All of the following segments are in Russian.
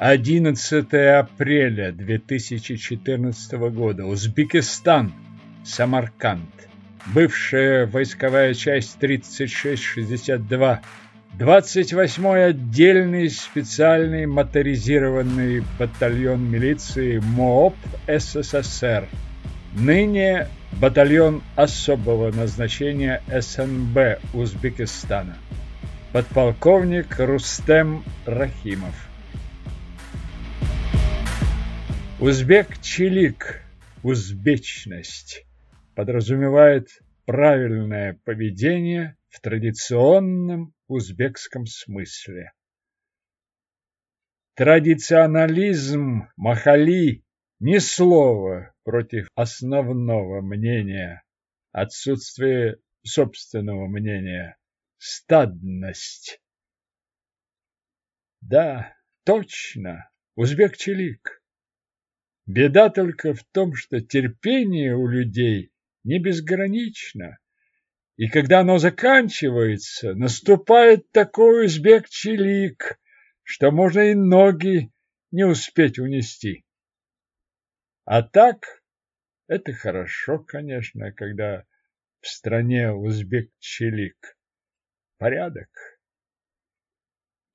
11 апреля 2014 года. Узбекистан. Самарканд. Бывшая войсковая часть 3662. 28-й отдельный специальный моторизированный батальон милиции МООП СССР. Ныне батальон особого назначения СНБ Узбекистана. Подполковник Рустем Рахимов. Узбек-чилик, узбечность, подразумевает правильное поведение в традиционном узбекском смысле. Традиционализм Махали ни слова против основного мнения, отсутствие собственного мнения, стадность. Да, точно, узбек-чилик. Беда только в том, что терпение у людей не безгранично. И когда оно заканчивается, наступает такой узбек-чилик, что можно и ноги не успеть унести. А так, это хорошо, конечно, когда в стране узбек-чилик. Порядок.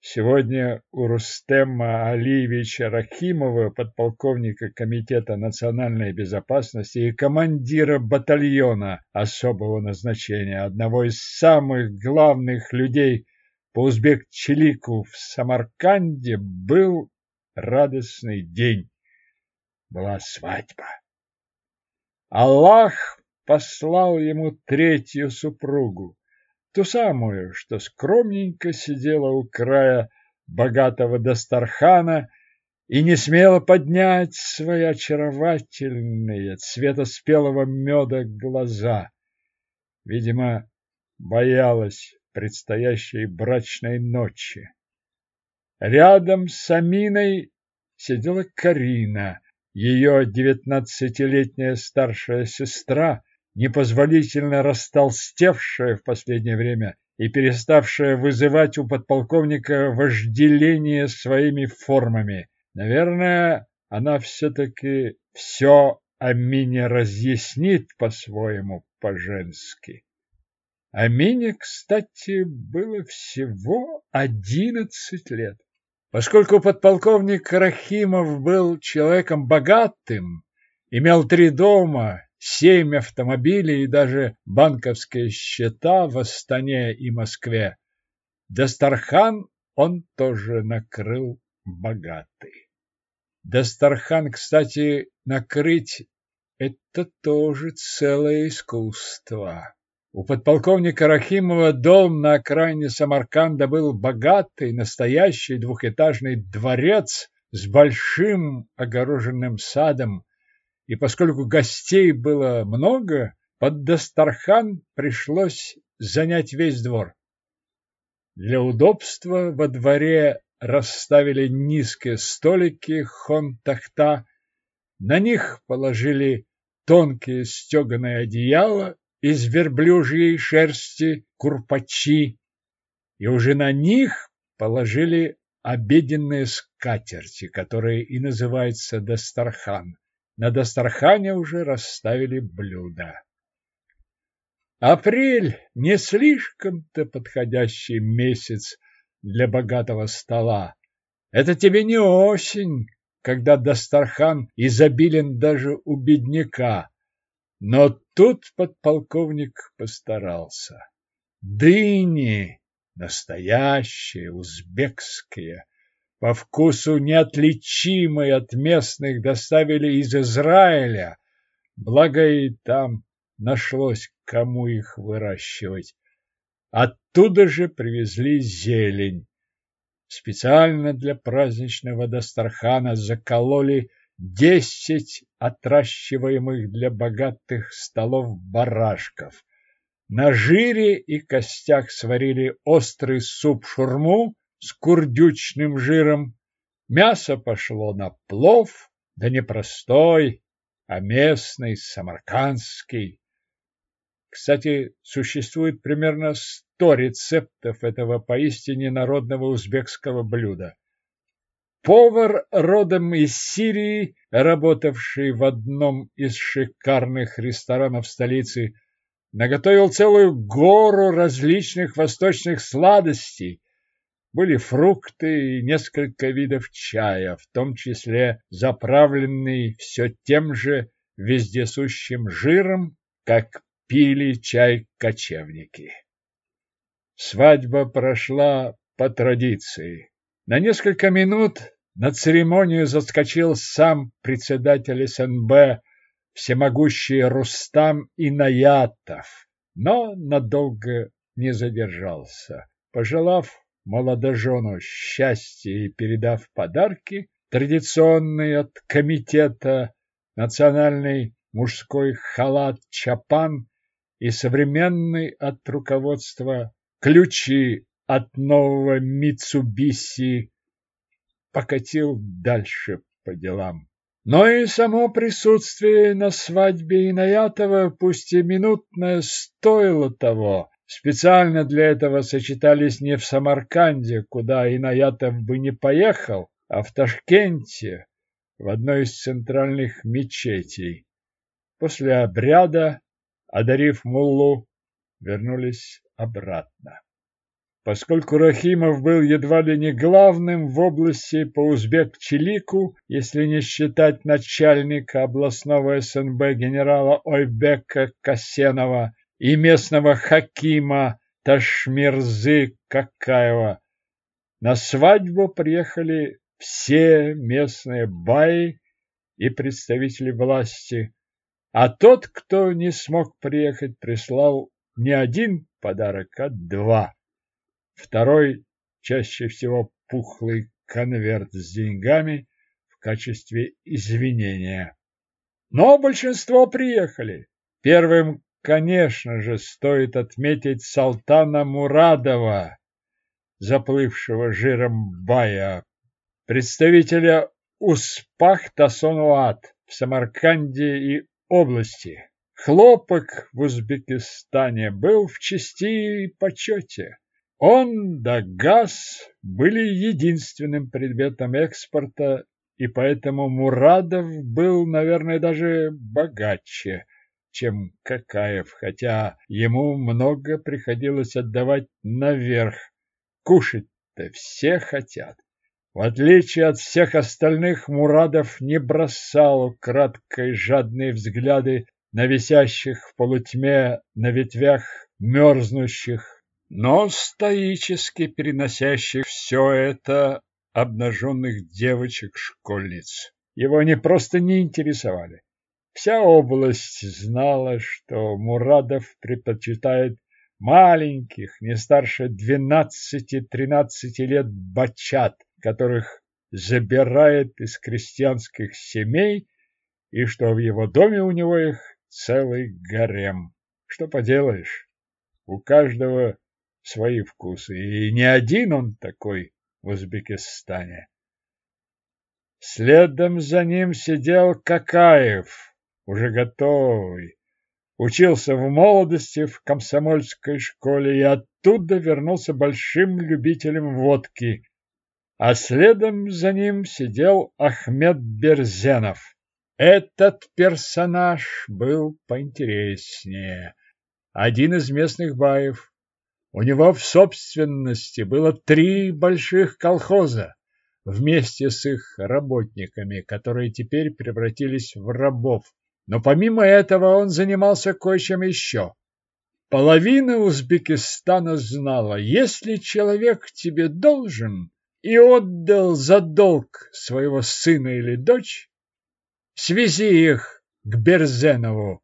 Сегодня у Рустема Алиевича Рахимова, подполковника Комитета национальной безопасности и командира батальона особого назначения, одного из самых главных людей по узбек-чилику в Самарканде, был радостный день. Была свадьба. Аллах послал ему третью супругу ту самую, что скромненько сидела у края богатого Дастархана и не смела поднять свои очаровательные цвета спелого меда глаза. Видимо, боялась предстоящей брачной ночи. Рядом с Аминой сидела Карина, ее девятнадцатилетняя старшая сестра, непозволительно растолстевшая в последнее время и переставшая вызывать у подполковника вожделение своими формами. Наверное, она все-таки все Амине разъяснит по-своему, по-женски. Амине, кстати, было всего одиннадцать лет. Поскольку подполковник Рахимов был человеком богатым, имел три дома семь автомобилей и даже банковские счета в Астане и Москве. Дастархан он тоже накрыл богатый. Дастархан, кстати, накрыть – это тоже целое искусство. У подполковника Рахимова дом на окраине Самарканда был богатый, настоящий двухэтажный дворец с большим огороженным садом, и поскольку гостей было много, под Дастархан пришлось занять весь двор. Для удобства во дворе расставили низкие столики хон-тахта, на них положили тонкие стеганые одеяла из верблюжьей шерсти, курпачи, и уже на них положили обеденные скатерти, которые и называются Дастархан. На Дастархане уже расставили блюда. Апрель не слишком-то подходящий месяц для богатого стола. Это тебе не осень, когда Дастархан изобилен даже у бедняка. Но тут подполковник постарался. Дыни настоящие, узбекские, по вкусу неотличимой от местных доставили из Израиля, благо и там нашлось, кому их выращивать. Оттуда же привезли зелень. Специально для праздничного Дастархана закололи десять отращиваемых для богатых столов барашков. На жире и костях сварили острый суп-шурму, с курдючным жиром. Мясо пошло на плов, да не простой, а местный, самаркандский. Кстати, существует примерно сто рецептов этого поистине народного узбекского блюда. повар родом из Сирии, работавший в одном из шикарных ресторанов столицы, наготовил целую гору различных восточных сладостей. Были фрукты и несколько видов чая, в том числе заправленный все тем же вездесущим жиром, как пили чай кочевники. Свадьба прошла по традиции. На несколько минут на церемонию заскочил сам председатель СНБ, всемогущий Рустам Инаятов, но надолго не задержался. Пожелав молодожену счастья и передав подарки, традиционный от комитета национальный мужской халат чапан и современный от руководства ключи от нового Митсубиси покатил дальше по делам. Но и само присутствие на свадьбе Инаятова, пусть и минутное, стоило того. Специально для этого сочетались не в Самарканде, куда Инаятов бы не поехал, а в Ташкенте, в одной из центральных мечетей. После обряда, одарив муллу, вернулись обратно. Поскольку Рахимов был едва ли не главным в области по узбек-чилику, если не считать начальника областного СНБ генерала Ойбека Касенова и местного хакима Ташмирзы Какаева, на свадьбу приехали все местные баи и представители власти, а тот, кто не смог приехать, прислал не один подарок, а два. Второй, чаще всего пухлый конверт с деньгами в качестве извинения. Но большинство приехали. Первым, конечно же, стоит отметить Салтана Мурадова, заплывшего жиром бая, представителя Успах Тасонуат в Самарканде и области. Хлопок в Узбекистане был в чести и почете. Он да газ были единственным предметом экспорта, и поэтому Мурадов был, наверное, даже богаче, чем Какаев, хотя ему много приходилось отдавать наверх. Кушать-то все хотят. В отличие от всех остальных, Мурадов не бросал краткой жадные взгляды на висящих в полутьме на ветвях мерзнущих, но стоически переносящих все это обнаженных девочек-школьниц. Его они просто не интересовали. Вся область знала, что Мурадов предпочитает маленьких, не старше двенадцати-тринадцати лет бачат, которых забирает из крестьянских семей, и что в его доме у него их целый гарем. Что поделаешь, у каждого свои вкусы, и не один он такой в Узбекистане. Следом за ним сидел Какаев, уже готовый. Учился в молодости в комсомольской школе и оттуда вернулся большим любителем водки. А следом за ним сидел Ахмед Берзенов. Этот персонаж был поинтереснее. Один из местных баев. У него в собственности было три больших колхоза вместе с их работниками, которые теперь превратились в рабов. Но помимо этого он занимался кое-чем еще. Половина Узбекистана знала, если человек тебе должен и отдал за долг своего сына или дочь, Свези их к Берзенову,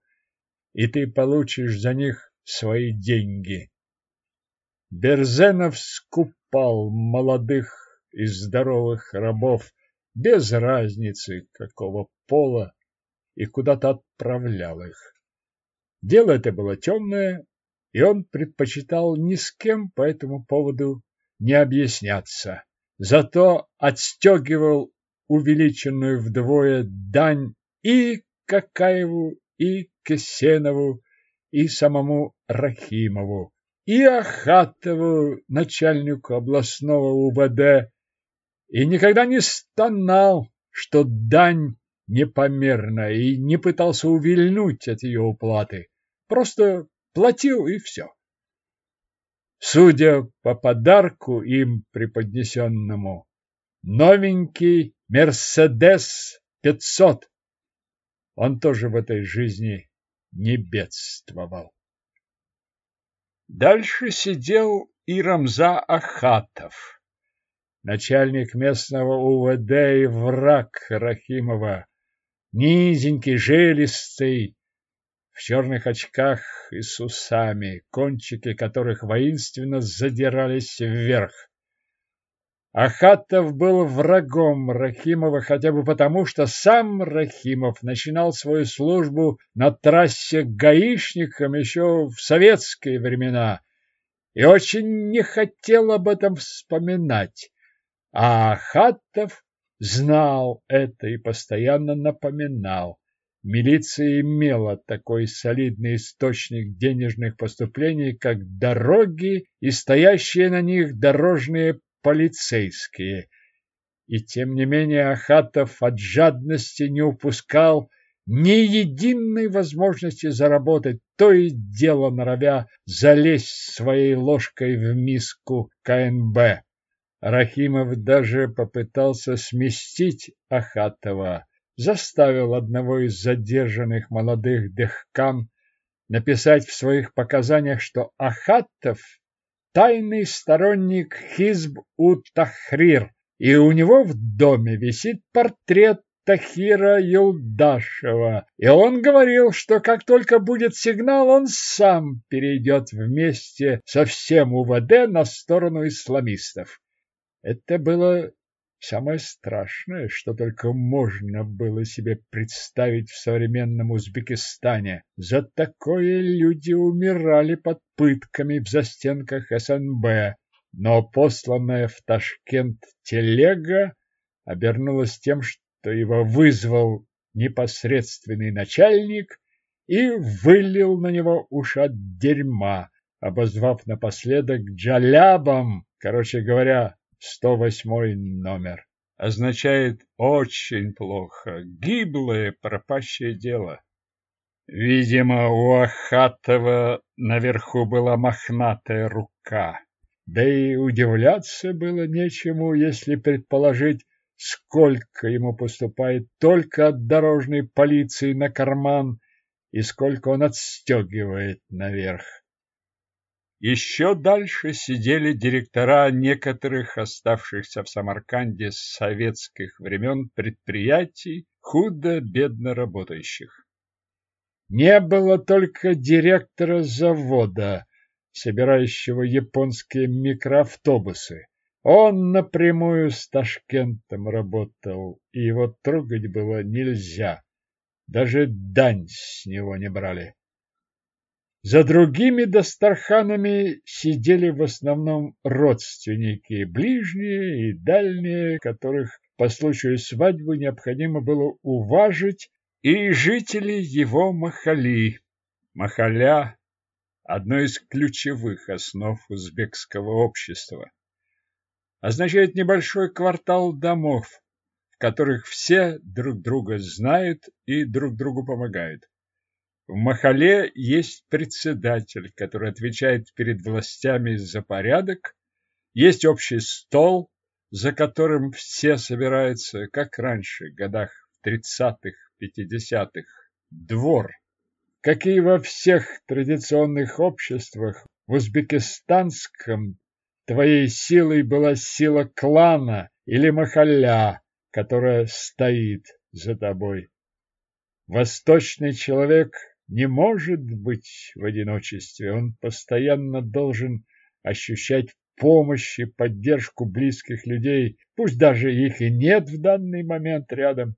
и ты получишь за них свои деньги. Берзенов скупал молодых и здоровых рабов без разницы какого пола и куда-то отправлял их. Дело это было темное, и он предпочитал ни с кем по этому поводу не объясняться. Зато отстегивал увеличенную вдвое дань и Какаеву, и Кесенову, и самому Рахимову, и Ахатову, начальнику областного УВД, и никогда не стонал, что дань непомерна, и не пытался увильнуть от ее уплаты. Просто платил и все. Судя по подарку им преподнесенному, новенький Мерседес 500. Он тоже в этой жизни не бедствовал. Дальше сидел и Рамза Ахатов, начальник местного УВД и враг Рахимова, низенький, жилистый, в черных очках и с усами, кончики которых воинственно задирались вверх. Ахатов был врагом Рахимова хотя бы потому, что сам Рахимов начинал свою службу на трассе гаишником еще в советские времена и очень не хотел об этом вспоминать. А Ахатов знал это и постоянно напоминал. Милиция имела такой солидный источник денежных поступлений, как дороги и стоящие на них дорожные полицейские. И тем не менее Ахатов от жадности не упускал ни единой возможности заработать, то и дело норовя залезть своей ложкой в миску КНБ. Рахимов даже попытался сместить Ахатова, заставил одного из задержанных молодых дехкам написать в своих показаниях, что Ахатов тайный сторонник Хизб-ут-Тахрир, и у него в доме висит портрет Тахира Юлдашева, и он говорил, что как только будет сигнал, он сам перейдет вместе со всем УВД на сторону исламистов. Это было Самое страшное, что только можно было себе представить в современном Узбекистане. За такое люди умирали под пытками в застенках СНБ. Но посланная в Ташкент телега обернулась тем, что его вызвал непосредственный начальник и вылил на него ушат дерьма, обозвав напоследок джалябом, короче говоря, 108 номер. Означает очень плохо, гиблое, пропащее дело. Видимо, у Ахатова наверху была мохнатая рука. Да и удивляться было нечему, если предположить, сколько ему поступает только от дорожной полиции на карман и сколько он отстегивает наверх. Еще дальше сидели директора некоторых оставшихся в Самарканде с советских времен предприятий, худо-бедно работающих. Не было только директора завода, собирающего японские микроавтобусы. Он напрямую с Ташкентом работал, и его трогать было нельзя. Даже дань с него не брали. За другими дастарханами сидели в основном родственники, ближние и дальние, которых по случаю свадьбы необходимо было уважить, и жители его Махали. Махаля – одно из ключевых основ узбекского общества. Означает небольшой квартал домов, в которых все друг друга знают и друг другу помогают. В Махале есть председатель, который отвечает перед властями за порядок, есть общий стол, за которым все собираются, как раньше, в годах в тридцатых, пятидесятых, двор. Как и во всех традиционных обществах, в узбекистанском твоей силой была сила клана или махаля, которая стоит за тобой. Восточный человек не может быть в одиночестве. Он постоянно должен ощущать помощь и поддержку близких людей, пусть даже их и нет в данный момент рядом.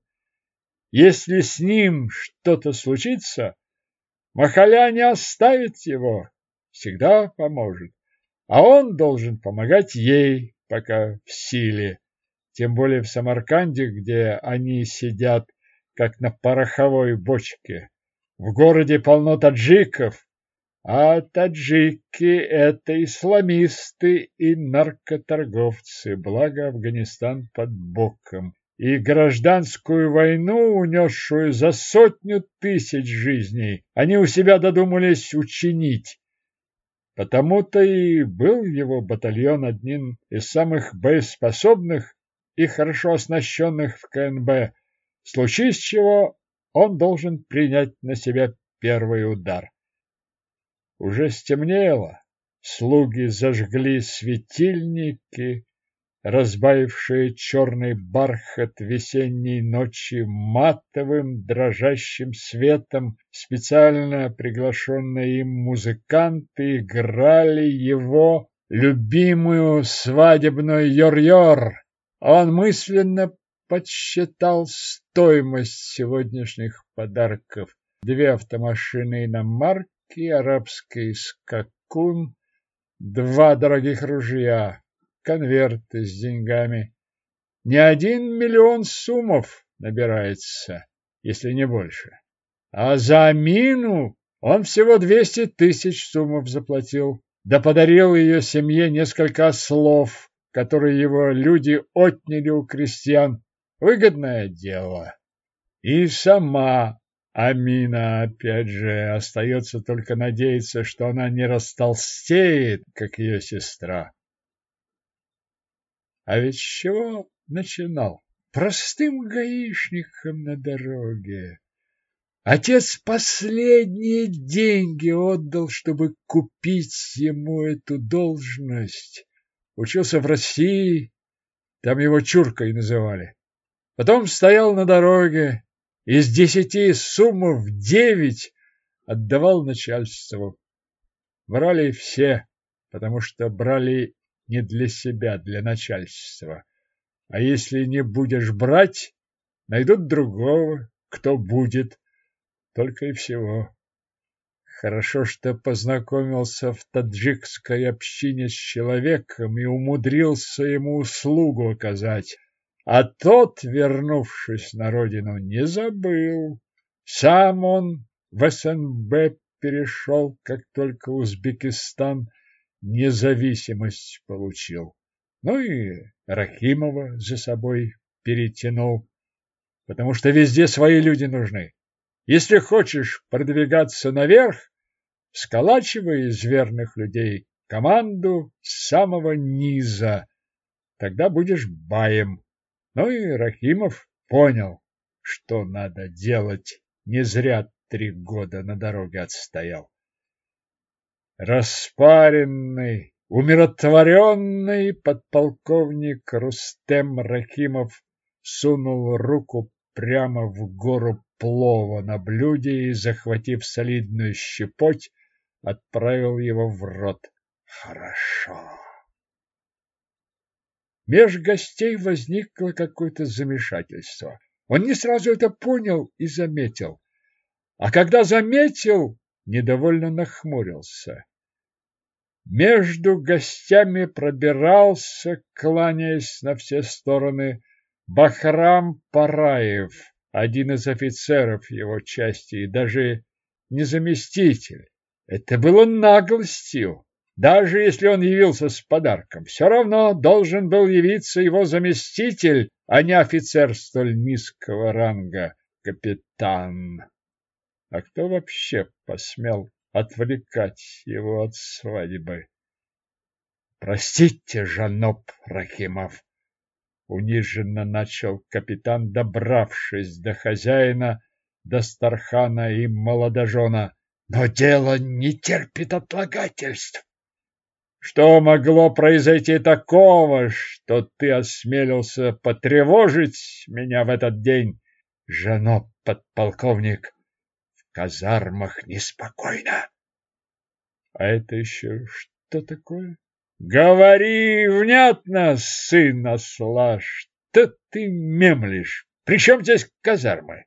Если с ним что-то случится, Махаля не оставит его, всегда поможет, а он должен помогать ей, пока в силе, тем более в Самарканде, где они сидят, как на пороховой бочке. В городе полно таджиков, А таджики – это исламисты и наркоторговцы, благо Афганистан под боком. И гражданскую войну, унесшую за сотню тысяч жизней, они у себя додумались учинить. Потому-то и был его батальон одним из самых боеспособных и хорошо оснащенных в КНБ, случись чего он должен принять на себя первый удар. Уже стемнело, слуги зажгли светильники, разбавившие черный бархат весенней ночи матовым дрожащим светом, специально приглашенные им музыканты играли его любимую свадебную йор-йор. Он мысленно подсчитал стоимость сегодняшних подарков. Две автомашины иномарки, арабский скакун, два дорогих ружья, конверты с деньгами. Не один миллион суммов набирается, если не больше. А за мину он всего двести тысяч суммов заплатил, да подарил ее семье несколько слов, которые его люди отняли у крестьян. Выгодное дело. И сама Амина, опять же, остается только надеяться, что она не растолстеет, как ее сестра. А ведь с чего начинал? Простым гаишником на дороге. Отец последние деньги отдал, чтобы купить ему эту должность. Учился в России, там его Чуркой называли. Потом стоял на дороге, из десяти суммов девять отдавал начальству. Брали все, потому что брали не для себя, для начальства. А если не будешь брать, найдут другого, кто будет. Только и всего. Хорошо, что познакомился в таджикской общине с человеком и умудрился ему услугу оказать. А тот, вернувшись на родину, не забыл. Сам он в СНБ перешел, как только Узбекистан независимость получил. Ну и Рахимова за собой перетянул, потому что везде свои люди нужны. Если хочешь продвигаться наверх, сколачивай из верных людей команду с самого низа, тогда будешь баем. Ну и Рахимов понял, что надо делать. Не зря три года на дороге отстоял. Распаренный, умиротворенный подполковник Рустем Рахимов сунул руку прямо в гору плова на блюде и, захватив солидную щепоть, отправил его в рот. Хорошо. Меж гостей возникло какое-то замешательство. Он не сразу это понял и заметил. А когда заметил, недовольно нахмурился. Между гостями пробирался, кланяясь на все стороны, Бахрам Параев, один из офицеров его части и даже не заместитель. Это было наглостью. Даже если он явился с подарком, все равно должен был явиться его заместитель, а не офицер столь низкого ранга, капитан. А кто вообще посмел отвлекать его от свадьбы? Простите, Жаноб Рахимов, униженно начал капитан, добравшись до хозяина, до Стархана и молодожена. Но дело не терпит отлагательств. Что могло произойти такого, что ты осмелился потревожить меня в этот день, жено подполковник? В казармах неспокойно. А это еще что такое? Говори внятно, сын осла, что ты мемлишь? При чем здесь казармы?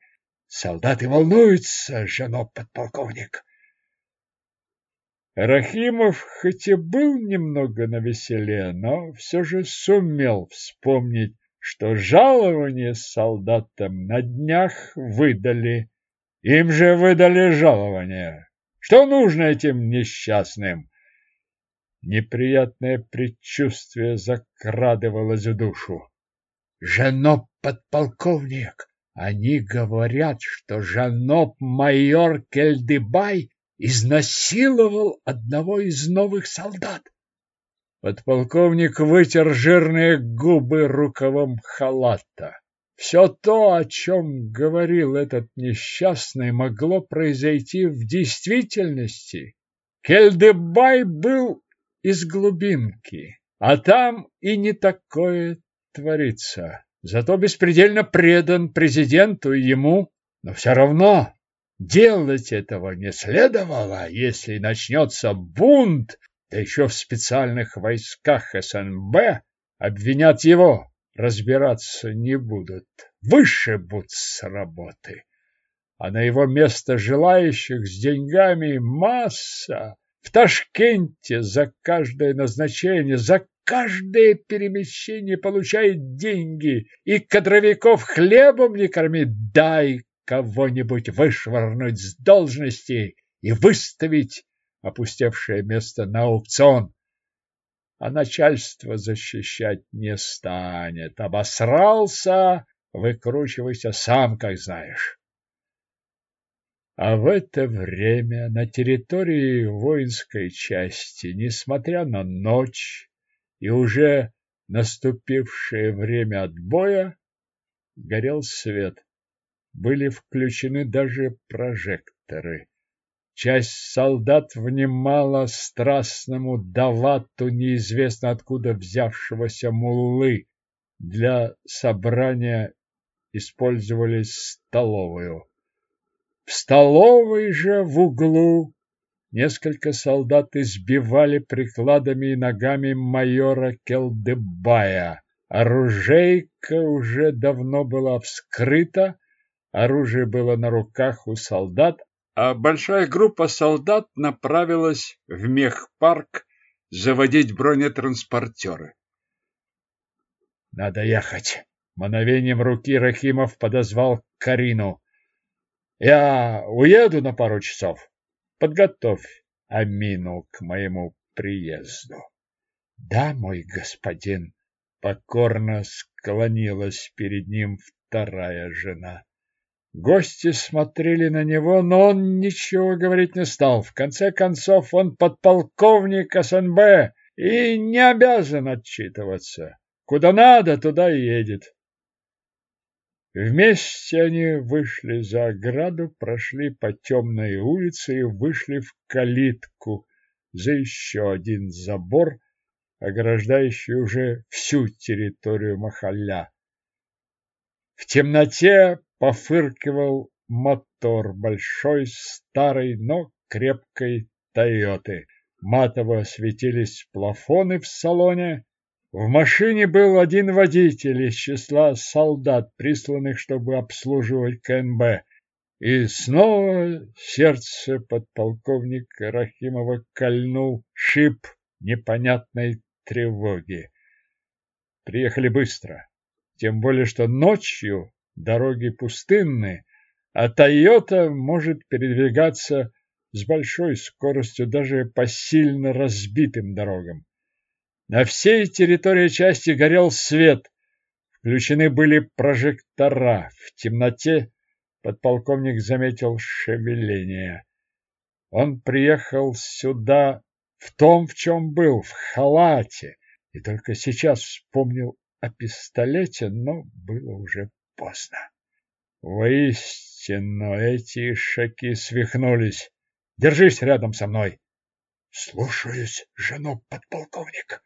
Солдаты волнуются, жено подполковник. Рахимов хоть и был немного навеселе, но все же сумел вспомнить, что жалование солдатам на днях выдали. Им же выдали жалование. Что нужно этим несчастным? Неприятное предчувствие закрадывалось в душу. Жаноб подполковник, они говорят, что Жаноб майор Кельдебай изнасиловал одного из новых солдат. Подполковник вытер жирные губы рукавом халата. Все то, о чем говорил этот несчастный, могло произойти в действительности. Кельдебай был из глубинки, а там и не такое творится. Зато беспредельно предан президенту и ему, но все равно делать этого не следовало, если начнется бунт, да еще в специальных войсках СНБ обвинят его разбираться не будут, вышибут с работы. А на его место желающих с деньгами масса. В Ташкенте за каждое назначение, за каждое перемещение получает деньги, и кадровиков хлебом не корми, дай кого-нибудь вышвырнуть с должности и выставить опустевшее место на аукцион а начальство защищать не станет. Обосрался, выкручивайся сам, как знаешь. А в это время на территории воинской части, несмотря на ночь и уже наступившее время отбоя, горел свет. Были включены даже прожекторы. Часть солдат внимала страстному давату неизвестно откуда взявшегося муллы. Для собрания использовали столовую. В столовой же в углу несколько солдат избивали прикладами и ногами майора Келдебая. Оружейка уже давно была вскрыта, оружие было на руках у солдат, а большая группа солдат направилась в мехпарк заводить бронетранспортеры. «Надо ехать!» Мановением руки Рахимов подозвал Карину. «Я уеду на пару часов. Подготовь Амину к моему приезду». «Да, мой господин!» Покорно склонилась перед ним вторая жена. Гости смотрели на него, но он ничего говорить не стал. В конце концов, он подполковник СНБ и не обязан отчитываться. Куда надо, туда и едет. Вместе они вышли за ограду, прошли по темной улице и вышли в калитку за еще один забор, ограждающий уже всю территорию Махалля. В темноте пофыркивал мотор большой, старой, но крепкой Тойоты. Матово светились плафоны в салоне. В машине был один водитель из числа солдат, присланных, чтобы обслуживать КНБ. И снова сердце подполковника Рахимова кольнул шип непонятной тревоги. Приехали быстро, тем более что ночью дороги пустынны, а Тойота может передвигаться с большой скоростью даже по сильно разбитым дорогам. На всей территории части горел свет, включены были прожектора. В темноте подполковник заметил шевеление. Он приехал сюда в том, в чем был, в халате, и только сейчас вспомнил о пистолете, но было уже поздно. Воистину, эти шаки свихнулись. Держись рядом со мной. Слушаюсь, жену подполковник.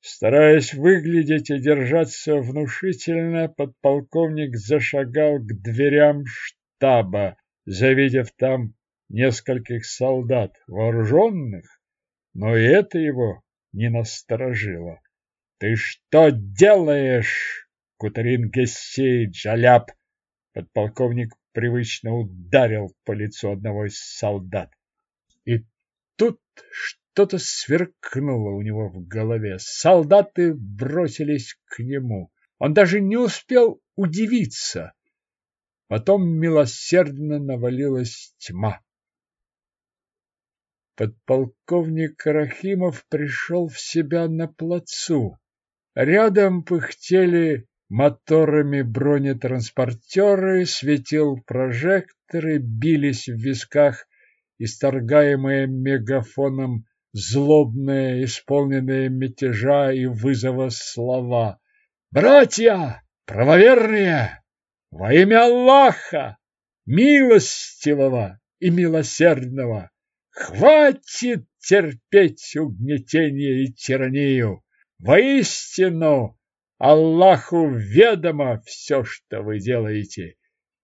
Стараясь выглядеть и держаться внушительно, подполковник зашагал к дверям штаба, завидев там нескольких солдат, вооруженных, но и это его не насторожило. — Ты что делаешь? Кутарин Гессей, Джаляп. Подполковник привычно ударил по лицу одного из солдат. И тут что-то сверкнуло у него в голове. Солдаты бросились к нему. Он даже не успел удивиться. Потом милосердно навалилась тьма. Подполковник Рахимов пришел в себя на плацу. Рядом пыхтели моторами бронетранспортеры, светил прожекторы, бились в висках исторгаемые мегафоном злобные, исполненные мятежа и вызова слова. «Братья! Правоверные! Во имя Аллаха! Милостивого и милосердного! Хватит терпеть угнетение и тиранию! Воистину, Аллаху ведомо все, что вы делаете,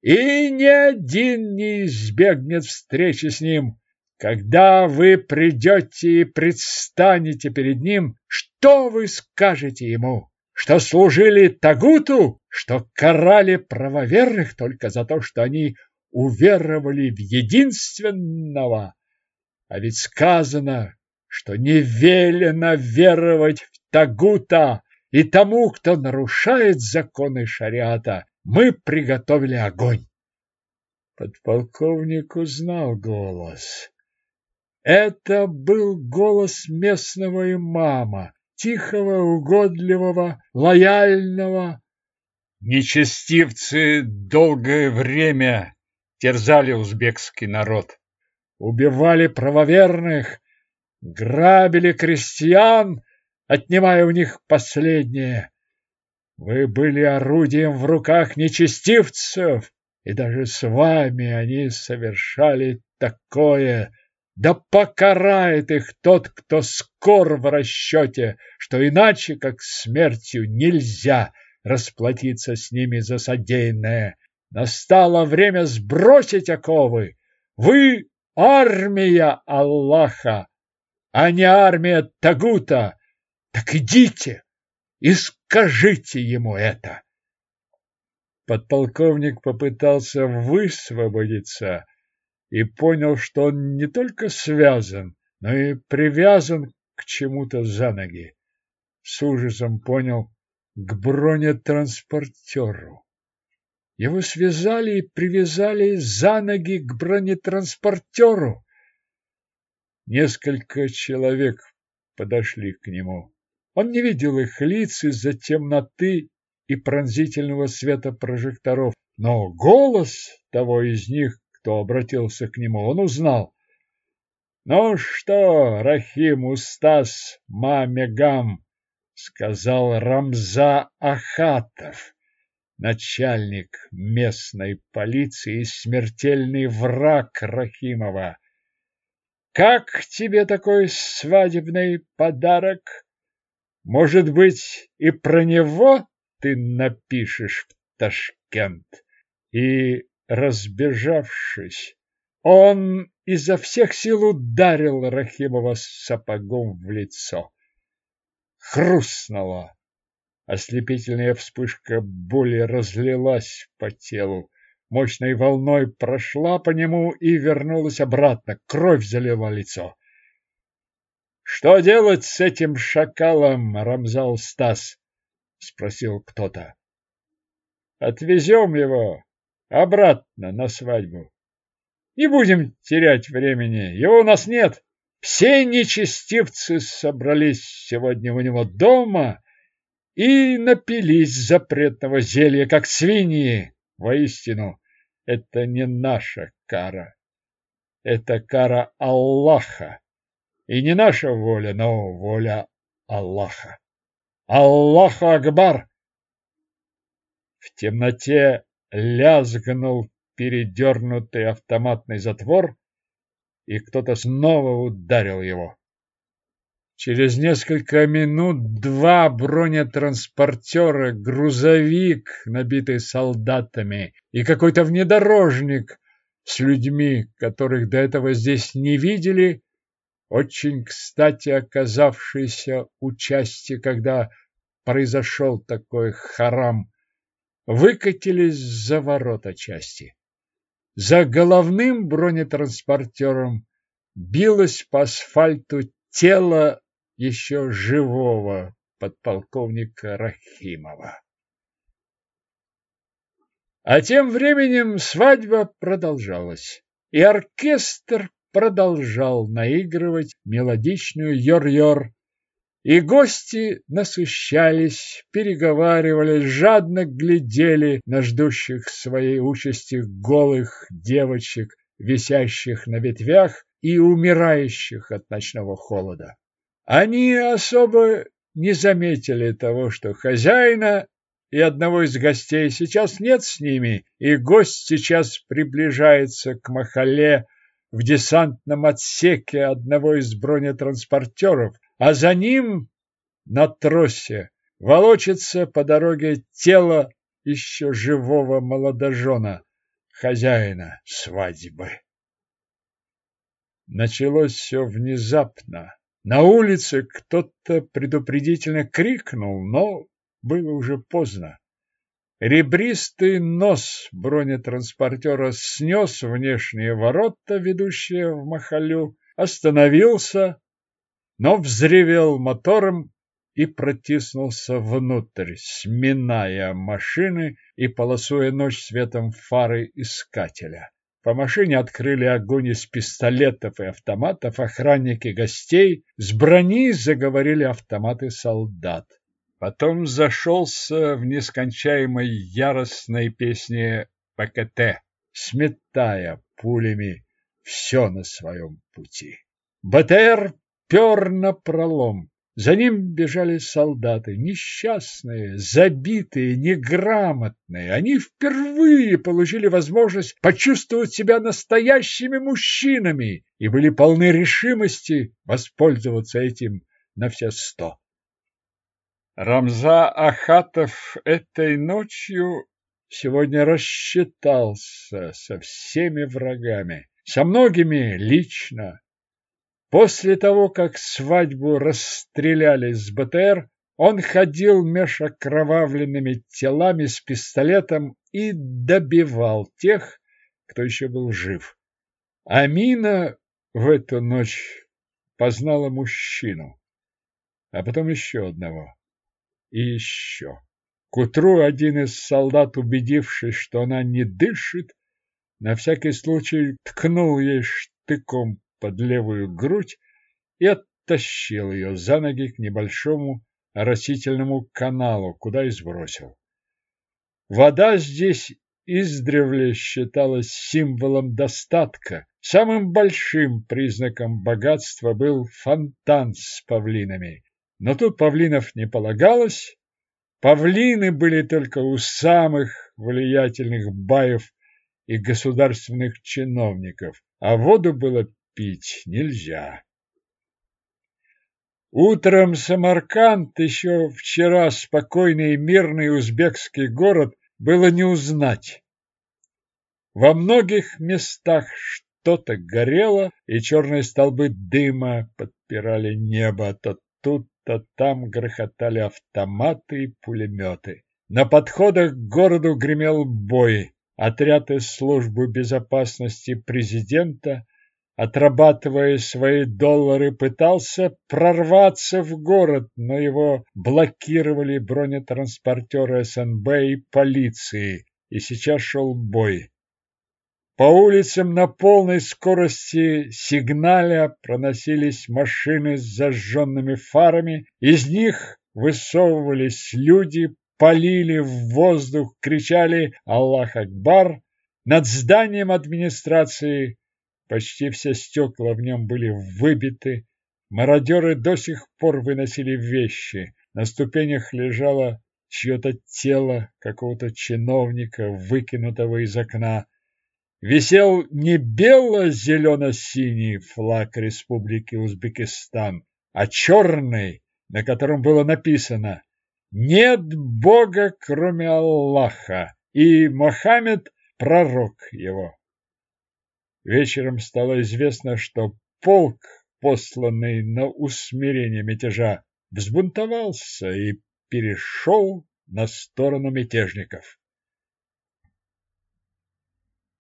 и ни один не избегнет встречи с ним. Когда вы придете и предстанете перед ним, что вы скажете ему? Что служили Тагуту? Что карали правоверных только за то, что они уверовали в единственного? А ведь сказано, что не велено веровать в Тагута, и тому, кто нарушает законы шариата, мы приготовили огонь. Подполковник узнал голос. Это был голос местного имама, тихого, угодливого, лояльного. Нечестивцы долгое время терзали узбекский народ, убивали правоверных, грабили крестьян, отнимая у них последнее. Вы были орудием в руках нечестивцев, и даже с вами они совершали такое – да покарает их тот, кто скор в расчете, что иначе, как смертью, нельзя расплатиться с ними за содеянное. Настало время сбросить оковы. Вы армия Аллаха, а не армия Тагута. Так идите и скажите ему это. Подполковник попытался высвободиться, и понял, что он не только связан, но и привязан к чему-то за ноги. С ужасом понял к бронетранспортеру. Его связали и привязали за ноги к бронетранспортеру. Несколько человек подошли к нему. Он не видел их лиц из-за темноты и пронзительного света прожекторов, но голос того из них, кто обратился к нему, он узнал. «Ну что, Рахим Устас Мамегам», — сказал Рамза Ахатов, начальник местной полиции и смертельный враг Рахимова. «Как тебе такой свадебный подарок? Может быть, и про него ты напишешь в Ташкент?» И разбежавшись, он изо всех сил ударил Рахимова сапогом в лицо. Хрустнуло. Ослепительная вспышка боли разлилась по телу, мощной волной прошла по нему и вернулась обратно. Кровь залила лицо. «Что делать с этим шакалом, Рамзал Стас?» — спросил кто-то. «Отвезем его обратно на свадьбу. Не будем терять времени, его у нас нет. Все нечестивцы собрались сегодня у него дома и напились запретного зелья, как свиньи. Воистину, это не наша кара. Это кара Аллаха. И не наша воля, но воля Аллаха. Аллаху Акбар! В темноте лязгнул передернутый автоматный затвор, и кто-то снова ударил его. Через несколько минут два бронетранспортера, грузовик, набитый солдатами, и какой-то внедорожник с людьми, которых до этого здесь не видели, очень кстати оказавшийся у части, когда произошел такой харам, выкатились за ворота части. За головным бронетранспортером билось по асфальту тело еще живого подполковника Рахимова. А тем временем свадьба продолжалась, и оркестр продолжал наигрывать мелодичную йор-йор, и гости насыщались, переговаривались, жадно глядели на ждущих своей участи голых девочек, висящих на ветвях и умирающих от ночного холода. Они особо не заметили того, что хозяина и одного из гостей сейчас нет с ними, и гость сейчас приближается к Махале в десантном отсеке одного из бронетранспортеров, а за ним на тросе волочится по дороге тело еще живого молодожена, хозяина свадьбы. Началось все внезапно. На улице кто-то предупредительно крикнул, но было уже поздно. Ребристый нос бронетранспортера снес внешние ворота, ведущие в Махалю, остановился, но взревел мотором и протиснулся внутрь, сминая машины и полосуя ночь светом фары искателя. По машине открыли огонь из пистолетов и автоматов охранники гостей, с брони заговорили автоматы солдат. Потом зашелся в нескончаемой яростной песне ПКТ, сметая пулями все на своем пути. БТР пер на пролом, за ним бежали солдаты, несчастные, забитые, неграмотные. Они впервые получили возможность почувствовать себя настоящими мужчинами и были полны решимости воспользоваться этим на все сто. Рамза Ахатов этой ночью сегодня рассчитался со всеми врагами, со многими лично, После того, как свадьбу расстреляли с БТР, он ходил меж окровавленными телами с пистолетом и добивал тех, кто еще был жив. Амина в эту ночь познала мужчину, а потом еще одного и еще. К утру один из солдат, убедившись, что она не дышит, на всякий случай ткнул ей штыком под левую грудь и оттащил ее за ноги к небольшому растительному каналу, куда и сбросил. Вода здесь издревле считалась символом достатка. Самым большим признаком богатства был фонтан с павлинами. Но тут павлинов не полагалось. Павлины были только у самых влиятельных баев и государственных чиновников, а воду было пить нельзя. Утром Самарканд, еще вчера спокойный и мирный узбекский город, было не узнать. Во многих местах что-то горело, и черные столбы дыма подпирали небо. То тут, то там грохотали автоматы и пулеметы. На подходах к городу гремел бой. Отряд из службы безопасности президента отрабатывая свои доллары, пытался прорваться в город, но его блокировали бронетранспортеры СНБ и полиции, и сейчас шел бой. По улицам на полной скорости сигналя проносились машины с зажженными фарами, из них высовывались люди, полили в воздух, кричали «Аллах Акбар!» Над зданием администрации Почти все стекла в нем были выбиты. Мародеры до сих пор выносили вещи. На ступенях лежало чье-то тело какого-то чиновника, выкинутого из окна. Висел не бело-зелено-синий флаг Республики Узбекистан, а черный, на котором было написано «Нет Бога, кроме Аллаха, и Мохаммед – пророк его». Вечером стало известно, что полк, посланный на усмирение мятежа, взбунтовался и перешел на сторону мятежников.